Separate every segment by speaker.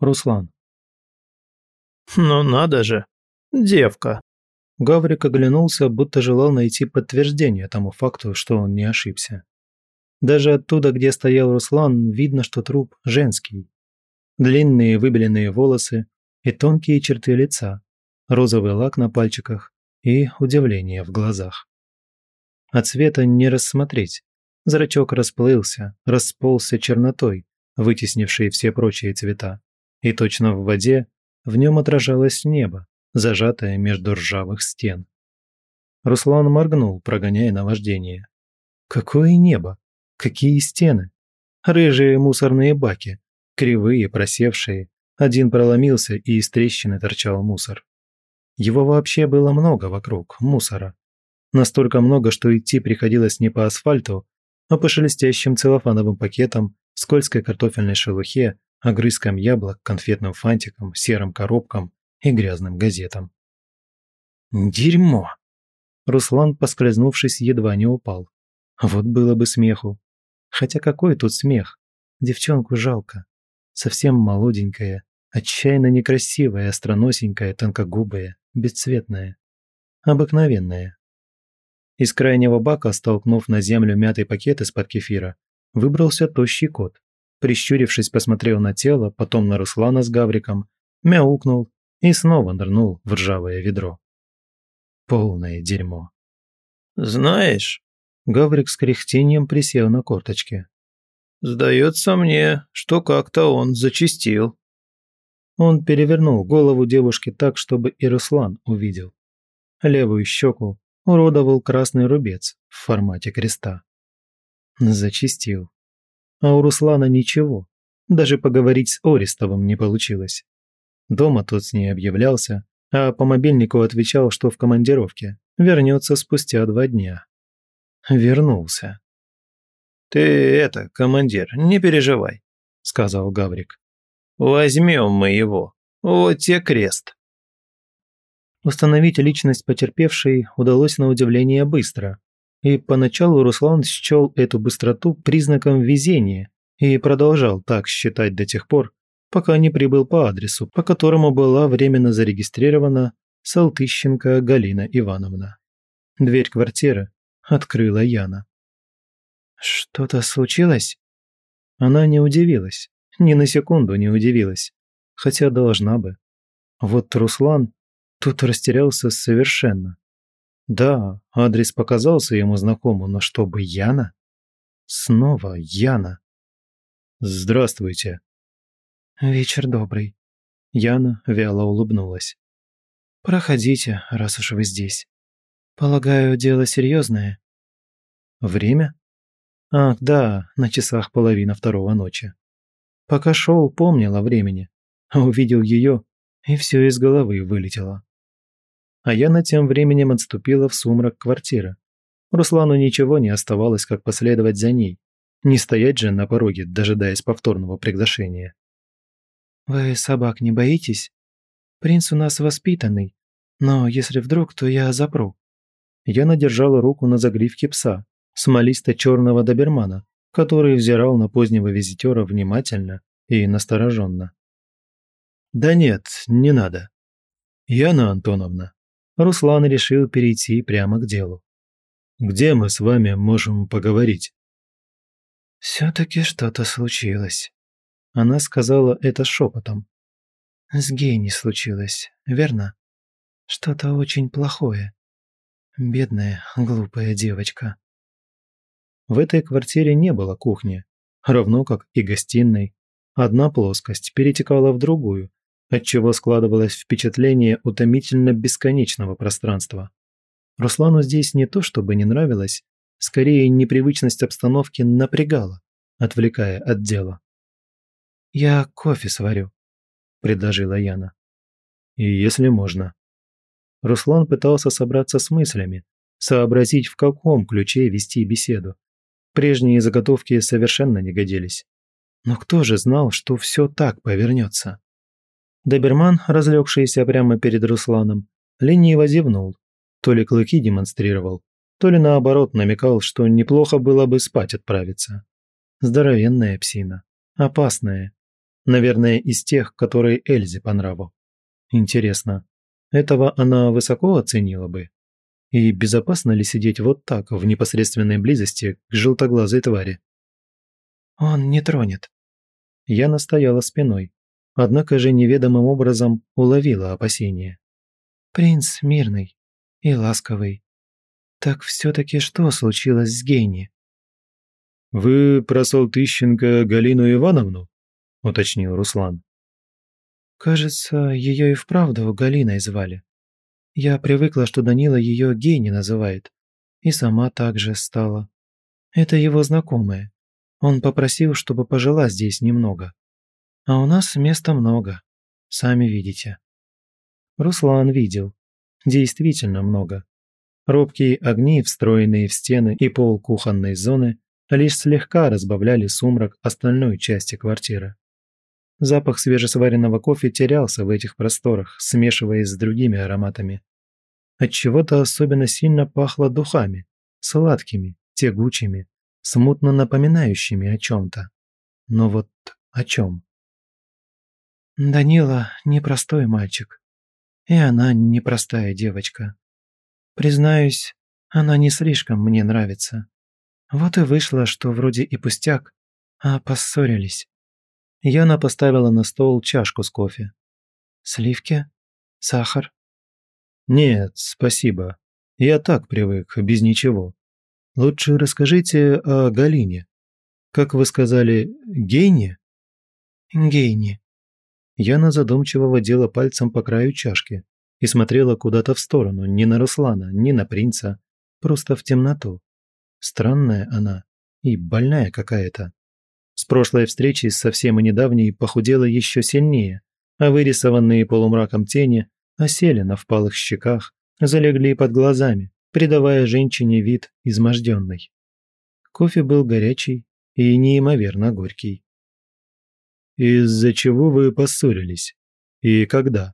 Speaker 1: Руслан.
Speaker 2: «Ну надо же! Девка!»
Speaker 1: Гаврик оглянулся, будто желал найти подтверждение тому факту, что он не ошибся. Даже оттуда, где стоял Руслан, видно, что труп женский. Длинные выбеленные волосы и тонкие черты лица, розовый лак на пальчиках и удивление в глазах. От цвета не рассмотреть. Зрачок расплылся, расползся чернотой, вытеснившей все прочие цвета и точно в воде в нем отражалось небо, зажатое между ржавых стен. Руслан моргнул, прогоняя наваждение. Какое небо? Какие стены? Рыжие мусорные баки, кривые, просевшие. Один проломился, и из трещины торчал мусор. Его вообще было много вокруг, мусора. Настолько много, что идти приходилось не по асфальту, а по шелестящим целлофановым пакетам, скользкой картофельной шелухе огрызкам яблок, конфетным фантиком, серым коробкам и грязным газетам. «Дерьмо!» Руслан, поскользнувшись, едва не упал. Вот было бы смеху. Хотя какой тут смех? Девчонку жалко. Совсем молоденькая, отчаянно некрасивая, остроносенькая, тонкогубая, бесцветная. Обыкновенная. Из крайнего бака, столкнув на землю мятый пакет из-под кефира, выбрался тощий кот прищурившись, посмотрел на тело, потом на Руслана с Гавриком, мяукнул и снова нырнул в ржавое ведро. Полное дерьмо.
Speaker 2: «Знаешь...»
Speaker 1: Гаврик с кряхтением присел на корточки.
Speaker 2: «Сдается мне, что как-то он зачистил».
Speaker 1: Он перевернул голову девушки так, чтобы и Руслан увидел. Левую щеку уродовал красный рубец в формате креста. Зачистил а у Руслана ничего. Даже поговорить с Орестовым не получилось. Дома тот с ней объявлялся, а по мобильнику отвечал, что в командировке, вернется спустя два дня. Вернулся.
Speaker 2: «Ты это, командир, не переживай», — сказал Гаврик. «Возьмем мы его. Вот те крест».
Speaker 1: Установить личность потерпевшей удалось на удивление быстро, и поначалу Руслан счел эту быстроту признаком везения и продолжал так считать до тех пор, пока не прибыл по адресу, по которому была временно зарегистрирована Салтыщенко Галина Ивановна. Дверь квартиры открыла Яна. «Что-то случилось?» Она не удивилась, ни на секунду не удивилась, хотя должна бы. Вот Руслан тут растерялся совершенно. Да, адрес показался ему знакомым, но чтобы Яна? Снова Яна. «Здравствуйте». «Вечер добрый». Яна вяло улыбнулась. «Проходите, раз уж вы здесь. Полагаю, дело серьезное. «Время?» «Ах, да, на часах половина второго ночи». Пока шел, помнил о времени. Увидел ее, и все из головы вылетело а Яна тем временем отступила в сумрак квартиры. Руслану ничего не оставалось, как последовать за ней. Не стоять же на пороге, дожидаясь повторного приглашения. «Вы собак не боитесь? Принц у нас воспитанный, но если вдруг, то я запру». Яна держала руку на загривке пса, смолисто-черного добермана, который взирал на позднего визитера внимательно и настороженно. «Да нет, не надо. Яна Антоновна, Руслан решил перейти прямо к делу. «Где мы с вами можем поговорить?» «Все-таки что-то случилось». Она сказала это шепотом. «С Гейни случилось, верно? Что-то очень плохое. Бедная, глупая девочка». В этой квартире не было кухни, равно как и гостиной. Одна плоскость перетекала в другую, отчего складывалось впечатление утомительно бесконечного пространства. Руслану здесь не то чтобы не нравилось, скорее непривычность обстановки напрягала, отвлекая от дела. «Я кофе сварю», – предложила Яна. «И если можно». Руслан пытался собраться с мыслями, сообразить, в каком ключе вести беседу. Прежние заготовки совершенно не годились. Но кто же знал, что все так повернется? Доберман, разлегшийся прямо перед Русланом, лениво зевнул. То ли клыки демонстрировал, то ли наоборот намекал, что неплохо было бы спать отправиться. Здоровенная псина. Опасная. Наверное, из тех, которые Эльзе по нраву. Интересно, этого она высоко оценила бы? И безопасно ли сидеть вот так, в непосредственной близости к желтоглазой твари? «Он не тронет». Я настояла спиной, однако же неведомым образом уловила опасения. «Принц мирный и ласковый. Так все-таки что случилось с Гейни?»
Speaker 2: «Вы про Салтыщенко Галину Ивановну?» – уточнил Руслан.
Speaker 1: «Кажется, ее и вправду Галиной звали. Я привыкла, что Данила ее Гейни называет. И сама так же стала. Это его знакомая. Он попросил, чтобы пожила здесь немного. А у нас места много, сами видите. Руслан видел. Действительно много. Робкие огни, встроенные в стены и пол кухонной зоны, лишь слегка разбавляли сумрак остальной части квартиры. Запах свежесваренного кофе терялся в этих просторах, смешиваясь с другими ароматами. От чего то особенно сильно пахло духами, сладкими, тягучими, смутно напоминающими о чем то Но вот о чем? Данила непростой мальчик. И она непростая девочка. Признаюсь, она не слишком мне нравится. Вот и вышло, что вроде и пустяк, а поссорились. Яна поставила на стол чашку с кофе. «Сливки? Сахар?»
Speaker 2: «Нет, спасибо. Я так привык, без ничего. Лучше расскажите о Галине. Как вы сказали, Гейне?»
Speaker 1: «Гейне»,
Speaker 2: Яна задумчиво водила пальцем по краю чашки и смотрела куда-то в сторону, ни на Руслана, ни на принца, просто в темноту. Странная она и больная какая-то. С прошлой встречи, совсем и недавней, похудела еще сильнее, а вырисованные полумраком тени осели на впалых щеках, залегли под глазами, придавая женщине вид изможденной. Кофе был горячий и неимоверно горький. Из-за чего вы поссорились? И когда?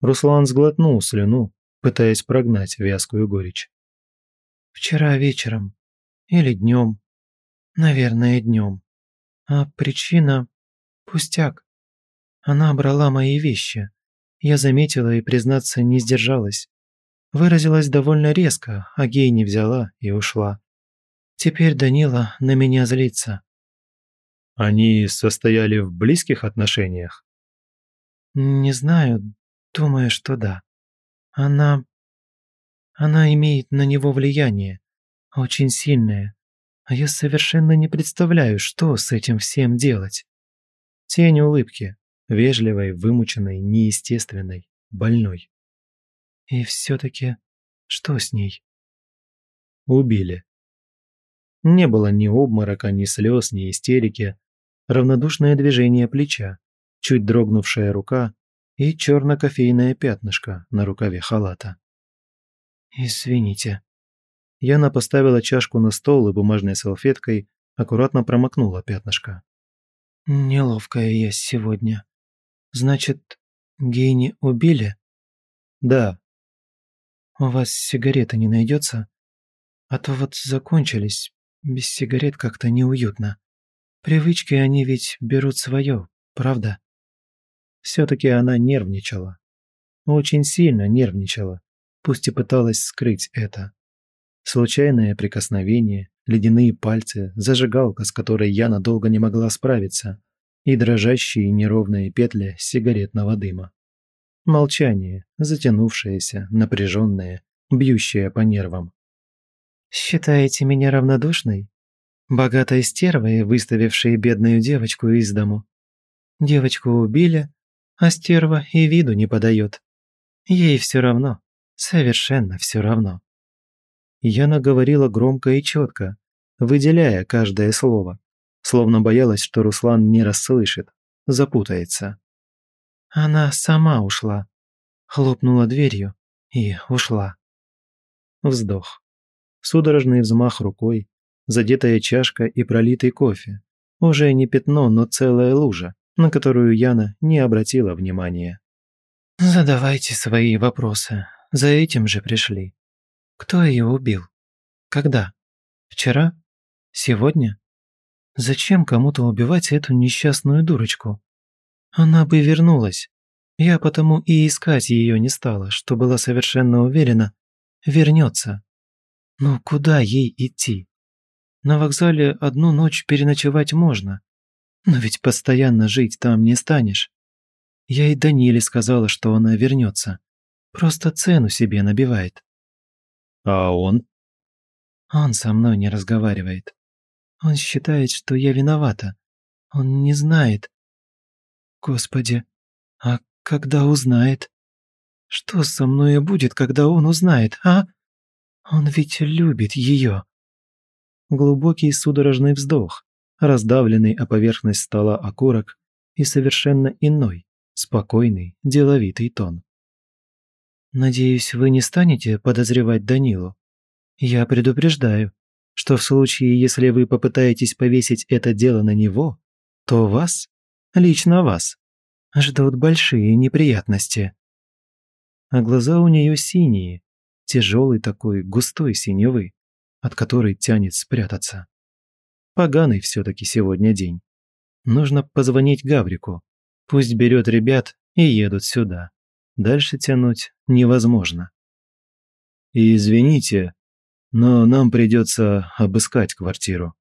Speaker 2: Руслан сглотнул слюну, пытаясь прогнать вязкую горечь.
Speaker 1: Вчера вечером. Или днем. Наверное, днем. А причина – пустяк. Она брала мои вещи. Я заметила и, признаться, не сдержалась. Выразилась довольно резко, а гей не взяла и ушла. Теперь Данила на меня злится.
Speaker 2: Они состояли в близких отношениях?
Speaker 1: Не знаю, думаю, что да. Она... Она имеет на него влияние. Очень сильное. А я совершенно не представляю, что с этим всем делать.
Speaker 2: Тень улыбки. Вежливой, вымученной, неестественной, больной.
Speaker 1: И все-таки, что с ней?
Speaker 2: Убили. Не было ни обморока, ни слез, ни истерики равнодушное движение плеча, чуть дрогнувшая рука и черно-кофейное пятнышко на рукаве халата.
Speaker 1: «Извините».
Speaker 2: Яна поставила чашку на стол и бумажной салфеткой аккуратно промокнула пятнышко.
Speaker 1: «Неловкая я сегодня. Значит, Гейни убили?»
Speaker 2: «Да».
Speaker 1: «У вас сигарета не найдется? А то вот закончились. Без сигарет как-то неуютно». Привычки, они ведь берут свое, правда?
Speaker 2: Все-таки она нервничала. Очень сильно нервничала, пусть и пыталась скрыть это. Случайное прикосновение, ледяные пальцы, зажигалка, с которой я надолго не могла справиться, и дрожащие неровные петли сигаретного дыма. Молчание, затянувшееся, напряженное, бьющее по нервам.
Speaker 1: «Считаете меня равнодушной?» богатой стервой, выставившей бедную девочку из дому. Девочку убили, а стерва и виду не подает. Ей все равно, совершенно все равно.
Speaker 2: Яна говорила громко и четко, выделяя каждое слово, словно боялась, что Руслан не расслышит, запутается.
Speaker 1: Она сама ушла, хлопнула дверью и ушла.
Speaker 2: Вздох. Судорожный взмах рукой, задетая чашка и пролитый кофе. Уже не пятно, но целая лужа, на которую Яна не обратила внимания.
Speaker 1: «Задавайте свои вопросы. За этим же пришли. Кто ее убил? Когда? Вчера? Сегодня? Зачем кому-то убивать эту несчастную дурочку? Она бы вернулась. Я потому и искать ее не стала, что была совершенно уверена, вернется. Но ну, куда ей идти? На вокзале одну ночь переночевать можно. Но ведь постоянно жить там не станешь. Я и Даниле сказала, что она вернется. Просто цену себе набивает.
Speaker 2: А он?
Speaker 1: Он со мной не разговаривает. Он считает, что я виновата. Он не знает. Господи, а когда узнает? Что со мной будет, когда он узнает, а? Он ведь любит ее глубокий судорожный вздох, раздавленный о поверхность стола окурок и совершенно иной, спокойный, деловитый тон. «Надеюсь, вы не станете подозревать Данилу? Я предупреждаю, что в случае, если вы попытаетесь повесить это дело на него, то вас, лично вас, ждут большие неприятности». А глаза у нее синие, тяжелый такой, густой синевы от которой тянет спрятаться. Поганый все-таки сегодня день. Нужно позвонить Гаврику. Пусть берет ребят и едут сюда. Дальше тянуть невозможно.
Speaker 2: И извините, но нам придется обыскать квартиру.